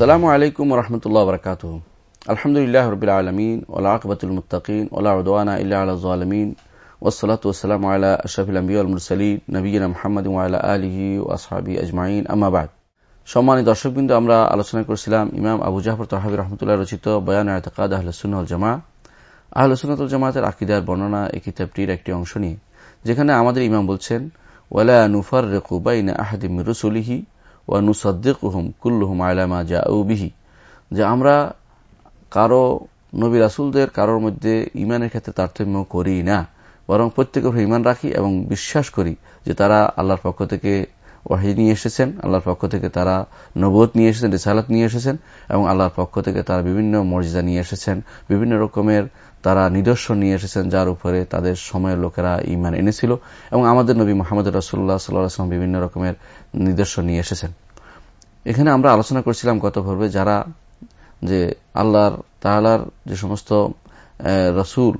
আসসালামু আলাইকুম রহমতুল্লাহ বরকাত আলহামদুলিল্লাহ রবিল আলমিন ওলাকবতুল মুতাকিন ওলা ইল্লা আলমিন ওসলাত ওসালাম আলা আশরফিল আম্বিউল মুরসালিন নবীনা মোহাম্মদ ওয়ালা আলহি ও আসহাবি আজমাইন। আমাবাদ সম্মানিত দর্শকবৃন্দ, আমরা আলোচনা করেছিলাম ইমাম আবু জাফর তহাবি রহমতুল্লাহ রচিত বয়ান আয়তাকাদ আহলসুল জামা আহলসুন্নতুল জামাতের আকিদার বর্ণনা এই কিতাবটির একটি অংশ নিয়ে, যেখানে আমাদের ইমাম বলছেন, ওয়ালা নুফার রেকুবাইন আহাদিম রসুলিহি যে আমরা কারও নবী রাসুলদের কারোর মধ্যে ইমানের ক্ষেত্রে তারতম্য করি না, বরং প্রত্যেকের ইমান রাখি এবং বিশ্বাস করি যে তারা আল্লাহর পক্ষ থেকে ওয়াহি নিয়ে এসেছেন, আল্লাহর পক্ষ থেকে তারা নবোধ নিয়ে এসেছেন, রিসালাত নিয়ে এসেছেন এবং আল্লাহর পক্ষ থেকে তারা বিভিন্ন মর্যাদা নিয়ে এসেছেন, বিভিন্ন রকমের তারা নিদর্শন নিয়ে এসেছেন যার উপরে তাদের সময়ের লোকেরা ইমান এনেছিল এবং আমাদের নবী মোহাম্মদ রসুল্লাহ সাল্লাম বিভিন্ন রকমের নিদর্শন নিয়ে এসেছেন। এখানে আমরা আলোচনা করছিলাম গত পর্বে যারা যে আল্লাহর তাহলার যে সমস্ত রসুল,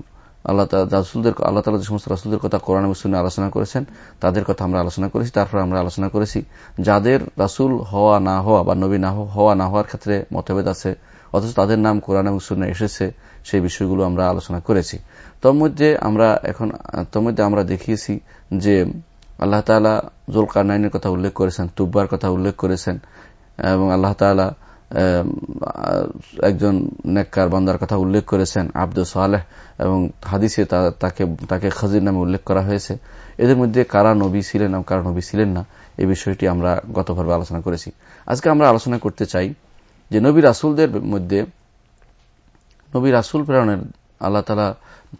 আল্লাহ রাসুলদের, আল্লাহ তালা যে সমস্ত রাসুলদের কথা কোরআন মুসলিমে আলোচনা করেছেন, তাদের কথা আমরা আলোচনা করেছি, তারপর আমরা আলোচনা করেছি যাদের রাসুল হওয়া না হওয়া বা নবী না হওয়া না হওয়ার ক্ষেত্রে মতভেদ আছে, অথচ তাদের নাম কোরআন মুসলিমে এসেছে, সেই বিষয়গুলো আমরা আলোচনা করেছি। তোর মধ্যে আমরা এখন, তোর মধ্যে আমরা দেখিয়েছি যে আল্লাহ তালা জুল কারনাইনের কথা উল্লেখ করেছেন, তুব্বার কথা উল্লেখ করেছেন এবং আল্লাহ তালা একজন নেককার বান্দার কথা উল্লেখ করেছেন, আব্দুল সালেহ, এবং হাদিসে তাকে তাকে খাজির নামে উল্লেখ করা হয়েছে। এদের মধ্যে কারা নবী ছিলেন এবং কারা নবী ছিলেন না, এই বিষয়টি আমরা গতভাবে আলোচনা করেছি। আজকে আমরা আলোচনা করতে চাই যে নবী রাসুলদের মধ্যে, নবী রাসুল প্রেরণের আল্লাহ তালা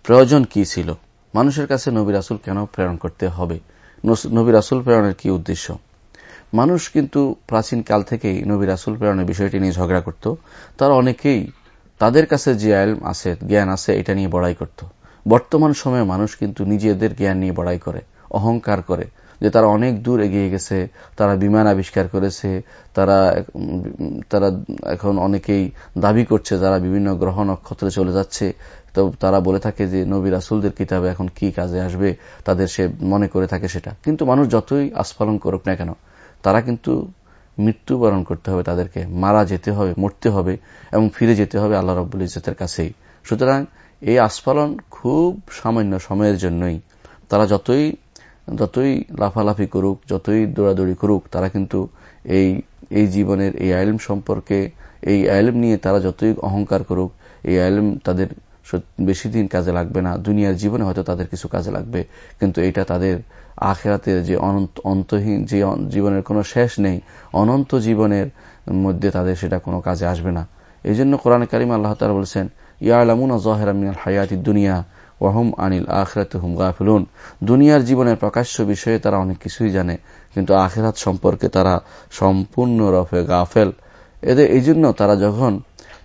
প্রয়োজন কি ছিল? মানুষের কাছে নবী রাসুল কেন প্রেরণ করতে হবে? নবী রাসুল প্রেরণের কি উদ্দেশ্য? মানুষ কিন্তু প্রাচীন কাল থেকেই নবী রাসুল প্রেরণের বিষয়টি নিয়ে ঝগড়া করত। তারা অনেকেই তাদের কাছে যে আইল আছে, জ্ঞান আছে, এটা নিয়ে বড়াই করত। বর্তমান সময়ে মানুষ কিন্তু নিজেদের জ্ঞান নিয়ে বড়াই করে, অহংকার করে, যে তারা অনেক দূর এগিয়ে গেছে, তারা বিমান আবিষ্কার করেছে, তারা তারা এখন অনেকেই দাবি করছে যারা বিভিন্ন গ্রহ নক্ষত্রে চলে যাচ্ছে। তো তারা বলে থাকে যে নবী রাসুলদের কিতাবে এখন কি কাজে আসবে, তাদের সে মনে করে থাকে সেটা। কিন্তু মানুষ যতই আস্ফালন করুক না কেন তারা কিন্তু মৃত্যুবরণ করতে হবে, তাদেরকে মারা যেতে হবে, মরতে হবে এবং ফিরে যেতে হবে আল্লাহ রব্বুল ইজতের কাছেই। সুতরাং এই আস্ফালন খুব সামান্য সময়ের জন্যই। তারা যতই যতই লাফালাফি করুক, যতই দৌড়াদৌড়ি করুক, তারা কিন্তু এই এই জীবনের এই আইলম সম্পর্কে, এই আইলম নিয়ে তারা যতই অহংকার করুক, এই আইলম তাদের বেশি দিন কাজে লাগবে না। দুনিয়ার জীবনে হয়তো তাদের কিছু কাজে লাগবে, কিন্তু এটা তাদের আখেরাতের যে অনন্ত, অন্তহীন যে জীবনের কোনো শেষ নেই, অনন্ত জীবনের মধ্যে তাদের সেটা কোনো কাজে আসবে না। এই জন্য কোরআন কারিম আল্লাহ তালা বলছেন, ইয়ালামুন জহেরামিনাল হায়াতি দুনিয়া ওয়াহুম আনিল আখরাত হুম গাফিলুন। দুনিয়ার জীবনের প্রকাশ্য বিষয়ে তারা অনেক কিছুই জানে, কিন্তু আখেরাত সম্পর্কে তারা সম্পূর্ণ রফে গাফেল। এদের এই জন্য তারা যখন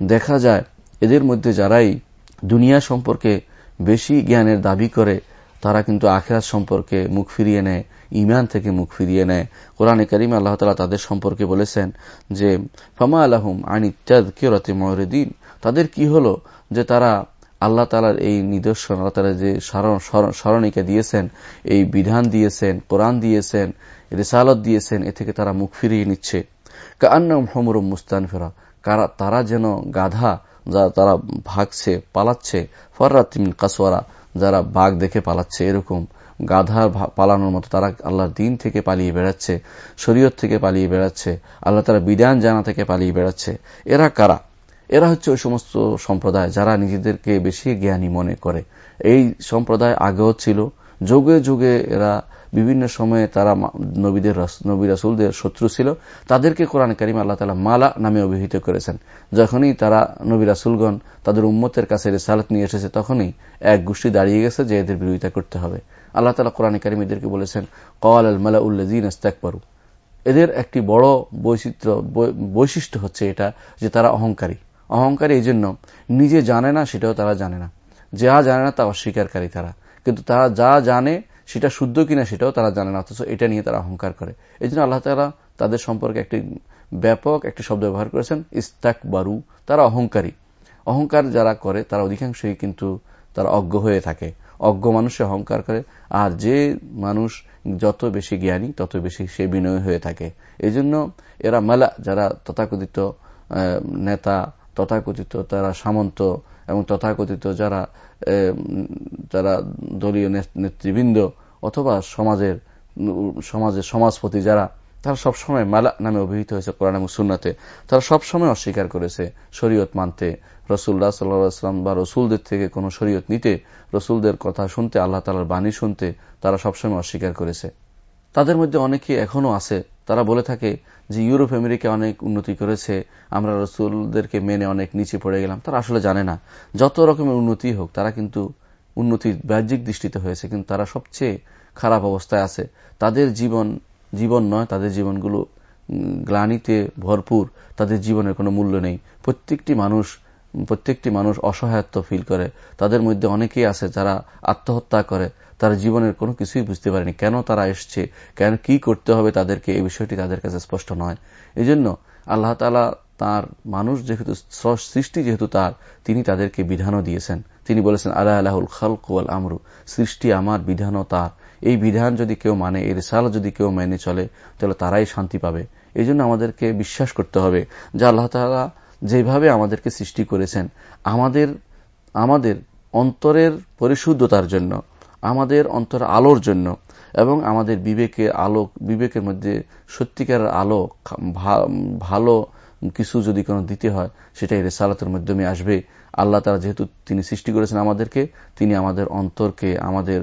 দেখা যায়, এদের মধ্যে যারাই দুনিয়া সম্পর্কে বেশি জ্ঞানের দাবি করে তারা কিন্তু আখেরাত সম্পর্কে মুখ ফিরিয়ে নেয় ইমান থেকে মুখ ফিরিয়ে নেয়। কোরআনে করিম আল্লাহ তালা তাদের সম্পর্কে বলেছেন যে, ফামা আলহম আনি চাঁদ কেরতে মহরুদ্দিন তাদের কি হলো? যে তারা আল্লাহ তালার এই নিদর্শন, আল্লাহ তালা যে স্মরণিকা দিয়েছেন, এই বিধান দিয়েছেন, কোরআন দিয়েছেন, রেসালত দিয়েছেন, এ থেকে তারা মুখ ফিরিয়ে নিচ্ছে। কান্নাম হমরম মুস্তান ফেরা তারা যেন গাধা, যা তারা ভাগছে, পালাচ্ছে ফররাতিমিন কাসোয়ারা যারা বাঘ দেখে পালাচ্ছে, এরকম গাধা পালানোর মতো তারা আল্লাহর দিন থেকে পালিয়ে বেড়াচ্ছে, শরীয়ত থেকে পালিয়ে বেড়াচ্ছে, আল্লাহ তারা বিধান জানা থেকে পালিয়ে বেড়াচ্ছে। এরা কারা? এরা হচ্ছে ওই সমস্ত সম্প্রদায় যারা নিজেদেরকে বেশি জ্ঞানী মনে করে। এই সম্প্রদায় আগেও ছিল যুগে যুগে এরা বিভিন্ন সময়ে তারা নবীদের নবী রাসুলদের শত্রু ছিল। তাদেরকে কোরআন করিম আল্লাহ তালা মালা নামে অভিহিত করেছেন। যখনই তারা নবী রাসুলগণ তাদের উম্মতের কাছে রেসালত নিয়ে এসেছে, তখনই এক গোষ্ঠী দাঁড়িয়ে গেছে যে এদের বিরোধিতা করতে হবে। আল্লাহ তালা কোরআন করিম এদেরকে বলেছেন কওয়াল আল মালা উল্লাজিন ইস্তাকবারু। এদের একটি বড় বৈচিত্র্য বৈশিষ্ট্য হচ্ছে এটা যে তারা অহংকারী। অহংকারী এই জন্য নিজে জানে না, সেটাও তারা জানে না। যা জানে না তা অস্বীকারী তারা। কিন্তু তারা যা জানে সেটা শুদ্ধ কিনা সেটাও তারা জানে না, অথচ এটা নিয়ে তারা অহংকার করে। এই জন্য আল্লাহ তালা তাদের সম্পর্কে একটি ব্যাপক একটি শব্দ ব্যবহার করেছেন ইস্তাক বারু তারা অহংকারী। অহংকার যারা করে, তারা অধিকাংশই কিন্তু তারা অজ্ঞ হয়ে থাকে। অজ্ঞ মানুষে অহংকার করে, আর যে মানুষ যত বেশি জ্ঞানী, তত বেশি সে বিনয় হয়ে থাকে। এই জন্য এরা মেলা, যারা তথাকথিত নেতা, তথাকথিত, তারা সামন্ত এবং তথাকথিত যারা যারা দলীয় নেতৃবৃন্দ অথবা সমাজের সমাজের সমাজপতি যারা, তারা সবসময় মালা নামে অভিহিত হয়েছে কোরআন এবং সুন্নাতে। তারা সবসময় অস্বীকার করেছে শরীয়ত মানতে। রসুল্লাহ সাল্লাম বা রসুলদের থেকে কোন শরীয়ত নিতে, রসুলদের কথা শুনতে, আল্লাহ তালার বাণী শুনতে তারা সবসময় অস্বীকার করেছে। তাদের মধ্যে অনেকে এখনও আছে, তারা বলে থাকে যে ইউরোপ আমেরিকা অনেক উন্নতি করেছে, আমরা রসুলদেরকে মেনে অনেক নিচে পড়ে গেলাম, তারা আসলে জানে না। যত রকমের উন্নতি হোক, তারা কিন্তু উন্নতি বাহ্যিক দৃষ্টিতে হয়েছে, কিন্তু তারা সবচেয়ে খারাপ অবস্থায় আছে। তাদের জীবন জীবন নয়, তাদের জীবনগুলো গ্লানিতে ভরপুর, তাদের জীবনের কোনো মূল্য নেই। প্রত্যেকটি মানুষ প্রত্যেকটি মানুষ অসহায়ত্ব ফিল করে। তাদের মধ্যে অনেকেই আছে যারা আত্মহত্যা করে। তারা জীবনের কোনো কিছুই বুঝতে পারেনি। কেন তারা এসছে? কেন কি করতে হবে তাদেরকে? এই বিষয়টি তাদের কাছে স্পষ্ট নয়। এই জন্য আল্লাহ তালা তার মানুষ যেহেতু, সৃষ্টি যেহেতু তার, তিনি তাদেরকে বিধানও দিয়েছেন। তিনি বলেছেন আল্লাহ আল্লাহুল খালকুয়াল আমরু। সৃষ্টি আমার বিধানও তার। এই বিধান যদি কেউ মানে এই রেসাল যদি কেউ মেনে চলে, তাহলে তারাই শান্তি পাবে। এই আমাদেরকে বিশ্বাস করতে হবে যে আল্লাহ তালা যেভাবে আমাদেরকে সৃষ্টি করেছেন, আমাদের আমাদের অন্তরের পরিশুদ্ধতার জন্য আমাদের অন্তর আলোর জন্য এবং আমাদের বিবেকের আলো, বিবেকের মধ্যে সত্যিকার আলো ভালো কিছু যদি কোনো দিতে হয়, সেটাই রেসালাতের মাধ্যমে আসবে। আল্লাহ তারা যেহেতু তিনি সৃষ্টি করেছেন আমাদেরকে, তিনি আমাদের অন্তরকে, আমাদের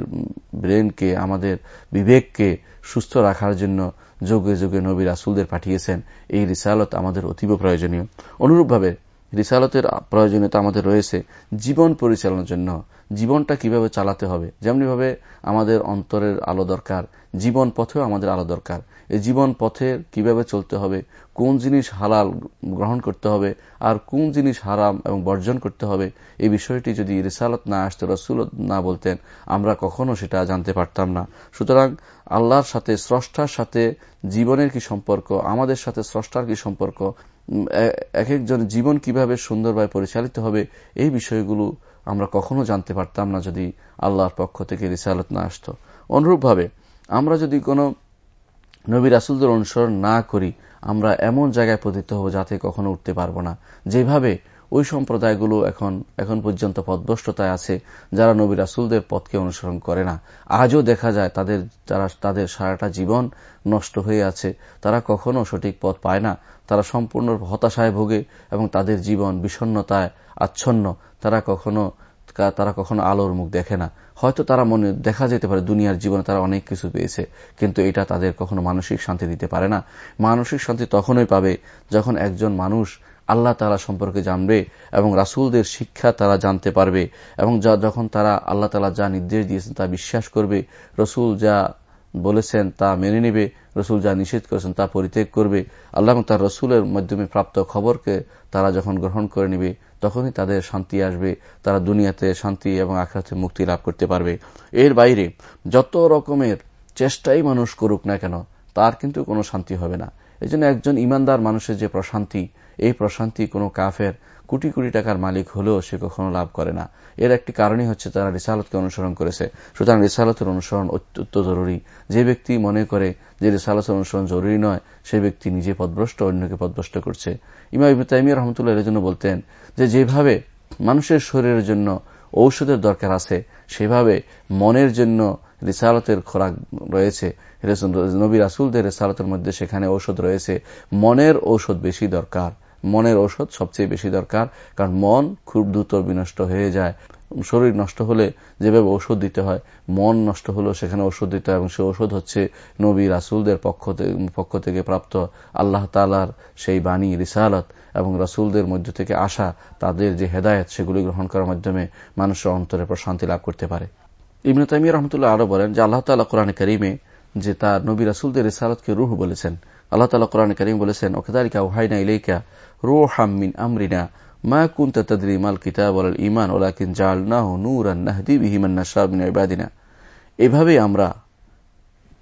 ব্রেনকে, আমাদের বিবেককে সুস্থ রাখার জন্য যোগে যোগে নবী রাসুলদের পাঠিয়েছেন। এই রিসালত আমাদের অতীব প্রয়োজনীয়। অনুরূপভাবে রিসালতের প্রয়োজনীয়তা আমাদের রয়েছে জীবন পরিচালনার জন্য। জীবনটা কীভাবে চালাতে হবে? যেমনিভাবে আমাদের অন্তরের আলো দরকার, জীবন পথেও আমাদের আলো দরকার। এই জীবন পথের কীভাবে চলতে হবে? কোন জিনিস হালাল গ্রহণ করতে হবে? আর কোন জিনিস হারাম এবং বর্জন করতে হবে? এই বিষয়টি যদি রিসালত না আসতে, রসুল না বলতেন, আমরা কখনো সেটা জানতে পারতাম না। সুতরাং আল্লাহর সাথে, স্রষ্টার সাথে জীবনের কি সম্পর্ক, আমাদের সাথে স্রষ্টার কি সম্পর্ক এক একজন জীবন কীভাবে সুন্দরভাবে পরিচালিত হবে, এই বিষয়গুলো আমরা কখনো জানতে পারতাম না যদি আল্লাহর পক্ষ থেকে রিসালত না আসত। অনুরূপভাবে, আমরা যদি কোনো নবী রাসুলদের অনুসরণ না করি, আমরা এমন জায়গায় পতিত হব যাতে কখনো উঠতে পারব না। যেভাবে ওই সম্প্রদায়গুলো এখন এখন পর্যন্ত পদভ্রষ্টতায় আছে, যারা নবী রাসুলদের পথকে অনুসরণ করে না। আজও দেখা যায় তাদের যারা তাদের সারাটা জীবন নষ্ট হয়ে আছে। তারা কখনো সঠিক পথ পায় না। তারা সম্পূর্ণ হতাশায় ভোগে এবং তাদের জীবন বিষণ্নতায় আচ্ছন্ন। তারা কখনো তারা কখনো আলোর মুখ দেখে না। হয়তো তারা মনে, দেখা যেতে পারে দুনিয়ার জীবনে তারা অনেক কিছু পেয়েছে, কিন্তু এটা তাদের কখনো মানসিক শান্তি দিতে পারে না। মানসিক শান্তি তখনই পাবে যখন একজন মানুষ আল্লাহ তালা সম্পর্কে জানবে এবং রাসুলদের শিক্ষা তারা জানতে পারবে এবং যা যখন তারা আল্লাহ তালা যা নির্দেশ দিয়েছেন তা বিশ্বাস করবে, রসুল যা বলেছেন তা মেনে নেবে, রসুল যা নিষেধ করেছেন তা পরিত্যাগ করবে, আল্লাহ তার রসুলের মাধ্যমে প্রাপ্ত খবরকে তারা যখন গ্রহণ করে নেবে, তখনই তাদের শান্তি আসবে, তারা দুনিয়াতে শান্তি এবং আখড়াতে মুক্তি লাভ করতে পারবে। এর বাইরে যত রকমের চেষ্টাই মানুষ করুক না কেন, তার কিন্তু কোনো শান্তি হবে না। এই একজন ইমানদার মানুষের যে প্রশান্তি এই প্রশান্তি কোনো কাফের কোটি কোটি টাকার মালিক হলেও সে কখনো লাভ করে না। এর একটি কারণই হচ্ছে তারা রিসালতকে অনুসরণ করেছে। সুতরাং রিসালতের অনুসরণ অত্যন্ত জরুরি। যে ব্যক্তি মনে করে যে রিসালতের অনুসরণ জরুরি নয়, সে ব্যক্তি নিজে পদভ্রষ্ট, অন্যকে পদভ্রষ্ট করছে। ইমা ইবতাইমিয়া রহমতুল্লাহ এর জন্য বলতেন যে যেভাবে মানুষের শরীরের জন্য ঔষধের দরকার আছে, সেভাবে মনের জন্য রিসালতের খোরাক রয়েছে। নবী রাসুলদের রেসালতের মধ্যে সেখানে ঔষধ রয়েছে। মনের ঔষধ বেশি দরকার। মনের ঔষধ সবচেয়ে বেশি দরকার, কারণ মন খুব দ্রুত বিনষ্ট হয়ে যায়। শরীর নষ্ট হলে যেভাবে ওষুধ দিতে হয়, মন নষ্ট হলেও সেখানে ওষুধ দিতে হয় এবং সে ওষুধ হচ্ছে নবী রাসুলদের পক্ষ পক্ষ থেকে প্রাপ্ত আল্লাহ তালার সেই বাণী, রিসালত এবং রাসুলদের মধ্য থেকে আসা তাদের যে হেদায়ত, সেগুলি গ্রহণ করার মাধ্যমে মানুষের অন্তরে প্রশান্তি লাভ করতে পারে। ইবনে তাইমিয়া রহমতুল্লাহ আরও বলেন যে আল্লাহ তালা কোরআন করিমে যে তার নবী রাসুলদের রিসালতকে রুহ বলেছেন, আল্লাহ তালা কোরআন করিম বলেছেন ওকেদারিকা ওহাইনা ইলেইকা রো হামিন আমরিনা। মা কুন্ত তদরি মাল কিতাব আল ইমান ওলাকিন জাল নাহ নূর নাহদি বিহিমান নাসাবিন ইবাদিনা। এভাবে আমরা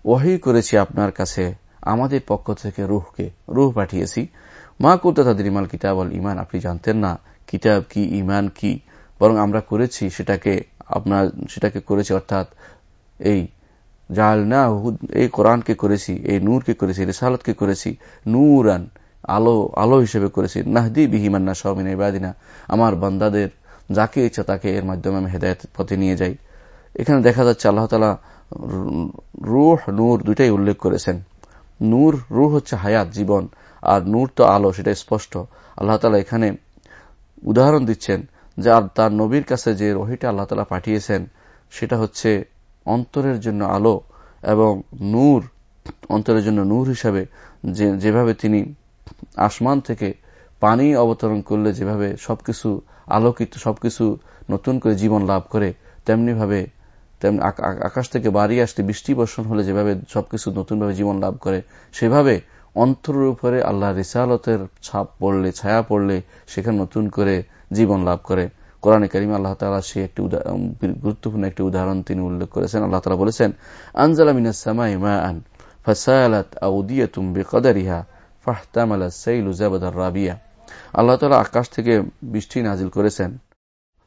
ওয়াহি করেছি আপনার কাছে, আমাদের পক্ষ থেকে রুহকে, রুহ পাঠিয়েছি। মা কুন্ত তাদরি মাল কিতাব আল ইমান আপনি জানতেন না কিতাব কি ইমান কি, বরং আমরা করেছি সেটাকে আপনার, সেটাকে করেছি অর্থাৎ এই জাল না এই কোরআনকে করেছি, এই নূরকে করেছি রেসালতকে করেছি, নূরান। আলো আলো হিসেবে করেছি। নাহদি বিহিমান্না সহমিন ইবাদিনা। আমার বান্দাদের যাকে ইচ্ছা তাকে এর মাধ্যমে আমি হেদায়ত পথে নিয়ে যাই। এখানে দেখা যাচ্ছে আল্লাহ তালা রুহ, নূর দুইটাই উল্লেখ করেছেন। নূর, রুহ হচ্ছে হায়াত, জীবন। আর নূর তো আলো সেটা স্পষ্ট। আল্লাহ তালা এখানে উদাহরণ দিচ্ছেন যে আর তার নবীর কাছে যে রহিটা আল্লাহ তালা পাঠিয়েছেন, সেটা হচ্ছে অন্তরের জন্য আলো এবং নূর, অন্তরের জন্য নূর হিসাবে যেভাবে তিনি আসমান থেকে পানি অবতরণ করলে যেভাবে সবকিছু আলোকিত, সবকিছু নতুন করে জীবন লাভ করে, তেমনি ভাবে তেমনি আকাশ থেকে বাড়ি আসলে বৃষ্টি বর্ষণ হলে যেভাবে সবকিছু নতুনভাবে জীবন লাভ করে, সেভাবে অন্তরের উপরে আল্লাহ রিসালতের ছাপ পড়লে, ছায়া পড়লে সেখানে নতুন করে জীবন লাভ করে। কোরআন করিম আল্লাহ তালা সে একটি গুরুত্বপূর্ণ একটি উদাহরণ তিনি উল্লেখ করেছেন। আল্লাহ তালা বলেছেন, আনজালা মিনাসামাই মা আন ফাসালাত আউদিয়াতুম বেকদারিহা। ফাহতামালা সাইলু জাবাদার রাবিয়া আল্লাহ তালা আকাশ থেকে বৃষ্টি নাজিল করেছেন।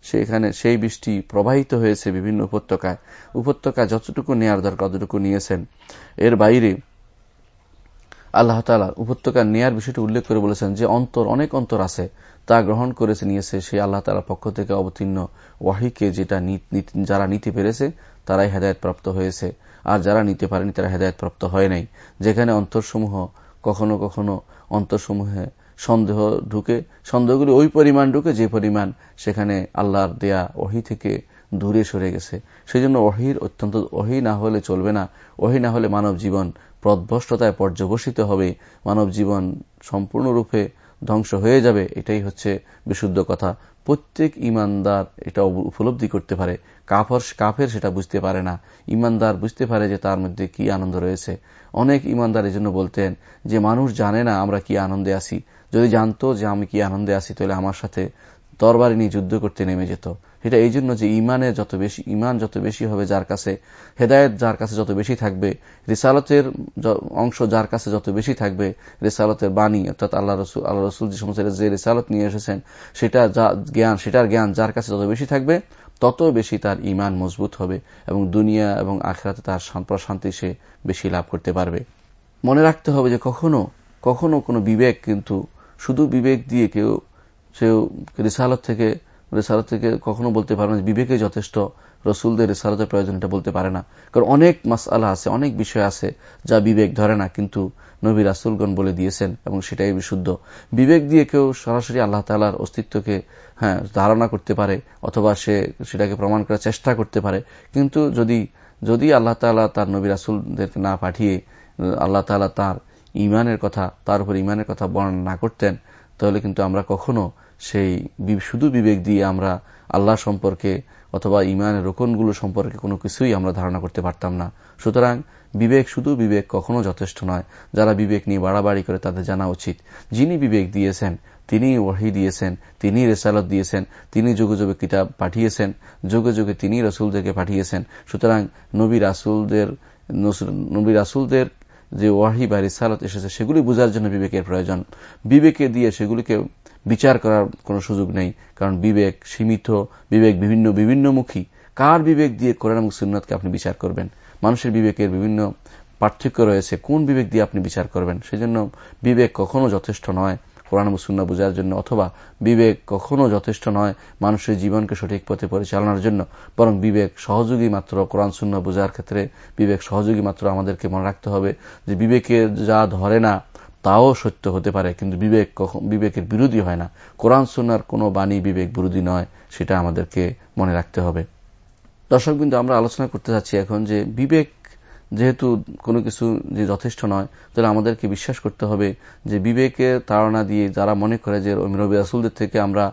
সেখানে সেই বৃষ্টি প্রবাহিত হয়েছে বিভিন্ন উপত্যকায়। উপত্যকায় যতটুকু নেয়ার দরকার ততটুকু নিয়েছেন। এর বাইরে আল্লাহ তালা উপত্যকা নেয়ার বিষয়টি উল্লেখ করে বলেছেন যে অন্তর অনেক অন্তর আছে, তা গ্রহণ করেছে, নিয়েছে। সেই আল্লাহ তালার পক্ষ থেকে অবতীর্ণ ওয়াহিকে যেটা যারা নিতে পেরেছে, তারাই হেদায়ত প্রাপ্ত হয়েছে। আর যারা নিতে পারেনি, তারা হেদায়ত প্রাপ্ত হয় নাই। যেখানে অন্তরসমূহ কখনো কখনো অন্তরসমূহে সন্দেহ ঢুকে, সন্দেহগুলি ওই পরিমাণ ঢুকে যে পরিমাণ সেখানে আল্লাহর দেয়া ওহি থেকে দূরে সরে গেছে। সেই জন্য অহির অত্যন্ত অহি না হলে চলবে না। অহি না হলে মানব জীবন প্রদ্ভষ্টতায় পর্যবসিত হবে। মানব জীবন সম্পূর্ণরূপে ধ্বংস হয়ে যাবে, এটাই হচ্ছে বিশুদ্ধ কথা। প্রত্যেক ইমানদার এটা উপলব্ধি করতে পারে, কাফর, কাফের সেটা বুঝতে পারে না। ইমানদার বুঝতে পারে যে তার মধ্যে কি আনন্দ রয়েছে। অনেক ইমানদার জন্য বলতেন যে, মানুষ জানে না আমরা কি আনন্দে আছি। যদি জানতো যে আমি কি আনন্দে আছি, তাহলে আমার সাথে তরবারি নিয়ে যুদ্ধ করতে নেমে যেত। এটা এই জন্য যে ইমানের যত বেশি ইমান যত বেশি হবে যার কাছে, হেদায়ত যার কাছে যত বেশি থাকবে, রিসালতের অংশ যার কাছে যত বেশি থাকবে, রিসালতের বাণী, অর্থাৎ আল্লাহ রসুল আল্লাহ রসুল যে সমস্ত যে রিসালত নিয়ে এসেছেন, সেটা জ্ঞান, সেটার জ্ঞান যার কাছে যত বেশি থাকবে, তত বেশি তার ইমান মজবুত হবে এবং দুনিয়া এবং আখেরাতে তার প্রশান্তি সে বেশি লাভ করতে পারবে। মনে রাখতে হবে যে কখনো কখনো কোনো বিবেক কিন্তু, শুধু বিবেক দিয়ে কেউ সে রিসালত থেকে, রেসালত থেকে কখনো বলতে পারে না বিবেকে যথেষ্ট, রসুলদের রেসালতের প্রয়োজন এটা বলতে পারে না। কারণ অনেক মাসালা আছে, অনেক বিষয় আছে যা বিবেক ধরে না, কিন্তু নবী রাসুলগণ বলে দিয়েছেন এবং সেটাই বিশুদ্ধ। বিবেক দিয়ে কেউ সরাসরি আল্লাহ তালার অস্তিত্বকে হ্যাঁ ধারণা করতে পারে অথবা সে সেটাকে প্রমাণ করার চেষ্টা করতে পারে, কিন্তু যদি যদি আল্লাহ তালা তার নবী রাসুলদেরকে না পাঠিয়ে, আল্লাহ তালা তার ইমানের কথা, তার উপর ইমানের কথা বর্ণনা না করতেন তাহলে কিন্তু আমরা কখনো সেই শুধু বিবেক দিয়ে আমরা আল্লাহ সম্পর্কে অথবা ইমানের রোকনগুলো সম্পর্কে কোনো কিছুই আমরা ধারণা করতে পারতাম না। সুতরাং বিবেক, শুধু বিবেক কখনো যথেষ্ট নয়। যারা বিবেক নিয়ে বাড়াবাড়ি করে তাদের জানা উচিত। যিনি বিবেক দিয়েছেন, তিনি ওয়াহি দিয়েছেন, তিনি রেসালত দিয়েছেন, তিনি যুগে যুগে কিতাব পাঠিয়েছেন, যুগে যুগে তিনি রসুলদেরকে পাঠিয়েছেন। সুতরাং নবী রাসুলদের নবী রাসুলদের যে ওয়াহি বা রিসালত এসেছে, সেগুলি বোঝার জন্য বিবেকের প্রয়োজন। বিবেকে দিয়ে সেগুলিকে বিচার করার কোনো সুযোগ নেই, কারণ বিবেক সীমিত, বিবেক বিভিন্ন, বিভিন্নমুখী। কার বিবেক দিয়ে কোরআন এবং সুন্নতকে আপনি বিচার করবেন? মানুষের বিবেকের বিভিন্ন পার্থক্য রয়েছে, কোন বিবেক দিয়ে আপনি বিচার করবেন? সেজন্য বিবেক কখনো যথেষ্ট নয়। কোরআন মুসুন্না বোঝার জন্য অথবা বিবেক কখনো যথেষ্ট নয় মানুষের জীবনকে সঠিক পথে পরিচালনার জন্য, বরং বিবেক সহযোগী মাত্র, কোরআন শূন্য বোঝার ক্ষেত্রে বিবেক সহযোগী মাত্র আমাদেরকে মনে রাখতে হবে যে বিবেকে যা ধরে না, তাও সত্য হতে পারে, কিন্তু বিবেক বিবেকের বিরোধী হয় না। কোরআন সুনার কোনো বাণী বিবেক বিরোধী নয়, সেটা আমাদেরকে মনে রাখতে হবে। দর্শক বিন্দু আমরা আলোচনা করতে চাচ্ছি এখন যে বিবেক যেহেতু কোনো কিছু যে যথেষ্ট নয়, তাহলে আমাদেরকে বিশ্বাস করতে হবে যে বিবেকে তাড়না দিয়ে যারা মনে করে যে নবী রাসুলদের থেকে আমরা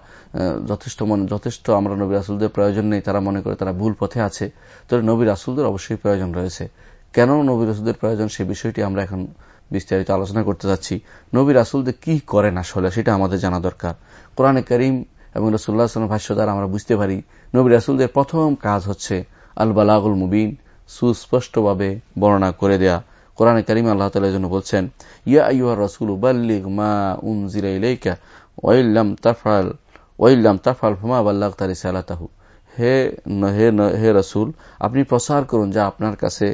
যথেষ্ট মনে যথেষ্ট আমরা নবী রাসুলদের প্রয়োজন নেই, তারা মনে করে তারা ভুল পথে আছে, তাহলে নবী রাসুলদের অবশ্যই প্রয়োজন রয়েছে। কেন নবী রাসুলদের প্রয়োজন সে বিষয়টি আমরা এখন বিস্তারিত আলোচনা করতে যাচ্ছি। নবী রাসুলদের কি করেন আসলে সেটা আমাদের জানা দরকার। কোরআনে করিম এবং রসুল্লাহ ভাষ্য দ্বারা আমরা বুঝতে পারি, নবী রাসুলদের প্রথম কাজ হচ্ছে আল বালাগুল মুবিন। সুস্পষ্টভাবে বর্ণনা করে দেয়া কোরআনে করিম আল্লাহ তালার জন্য বলছেন, ইয়া আইয়া রসুল উবাল্লিগ মা উনজিরা ইলাইকা ওয়াইল্লাম তাফাল ওয়াইল্লাম তাফাল হুমা বাল্লাহ তারি সালাতাহু হে হে হে রসুল, আপনি প্রসার করুন যা আপনার কাছে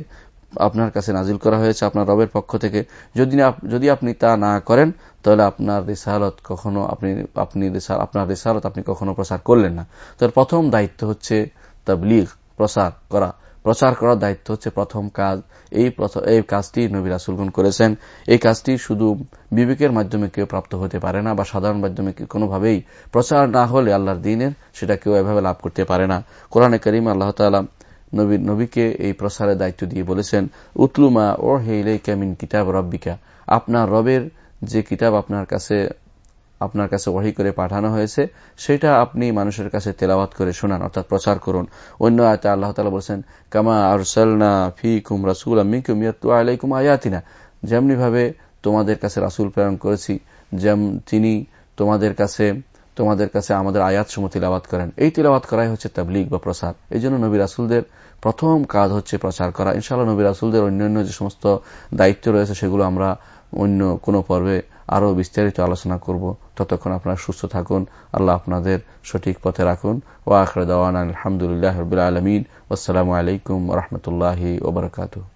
আপনার কাছে নাজিল করা হয়েছে আপনার রবের পক্ষ থেকে। যদি যদি আপনি তা না করেন, তাহলে আপনার রিসালত কখনো আপনি আপনি আপনার রিসালত আপনি কখনো প্রসার করলেন না। তার প্রথম দায়িত্ব হচ্ছে তাবলিগ প্রসার করা। প্রচার করার দায়িত্ব হচ্ছে প্রথম কাজ, এই এই কাজটি নবী রাসুলগুন করেছেন। এই কাজটি শুধু বিবেকের মাধ্যমে কেউ প্রাপ্ত হতে পারে না বা সাধারণ মাধ্যমে কোনোভাবেই প্রচার না হলে আল্লাহর দিনের সেটা কেউ এভাবে লাভ করতে পারে না। কোরআনে করিম আল্লাহ তালা নবী, নবীকে এই প্রসারের দায়িত্ব দিয়ে বলেছেন উতলুমা ও হেইলে কেমিন কিতাব রব্বিকা। আপনার রবের যে কিতাব আপনার কাছে আপনার কাছে ওয়াহি করে পাঠানো হয়েছে, সেটা আপনি মানুষের কাছে তেলাওয়াত করে শোনান, অর্থাৎ প্রচার করুন। অন্য আয়তা আল্লাহ তালা বলছেন, কামা আর আরসালনা ফি কুম রাসুল আমিকুম ইয়াতু আলাইকুম আয়াতিনা। যেমনি ভাবে তোমাদের কাছে রাসুল প্রেরণ করেছি, যেম, তিনি তোমাদের কাছে তোমাদের কাছে আমাদের আয়াত সমূহ তিলাবাত করেন। এই তিলাবাত করাই হচ্ছে তাবলিগ বা প্রসার। এই জন্য নবী রাসুলদের প্রথম কাজ হচ্ছে প্রচার করা। ইনশাআল্লাহ নবী রাসুলদের অন্যান্য যে সমস্ত দায়িত্ব রয়েছে, সেগুলো আমরা অন্য কোনো পর্বে আরও বিস্তারিত আলোচনা করব। ততক্ষণ আপনারা সুস্থ থাকুন। আল্লাহ আপনাদের সঠিক পথে রাখুন। ও আখর দাওয়ান আলহামদুলিল্লাহ রবিআ আলমিন। আসসালামু আলাইকুম রহমতুল্লাহ ওবরকাতু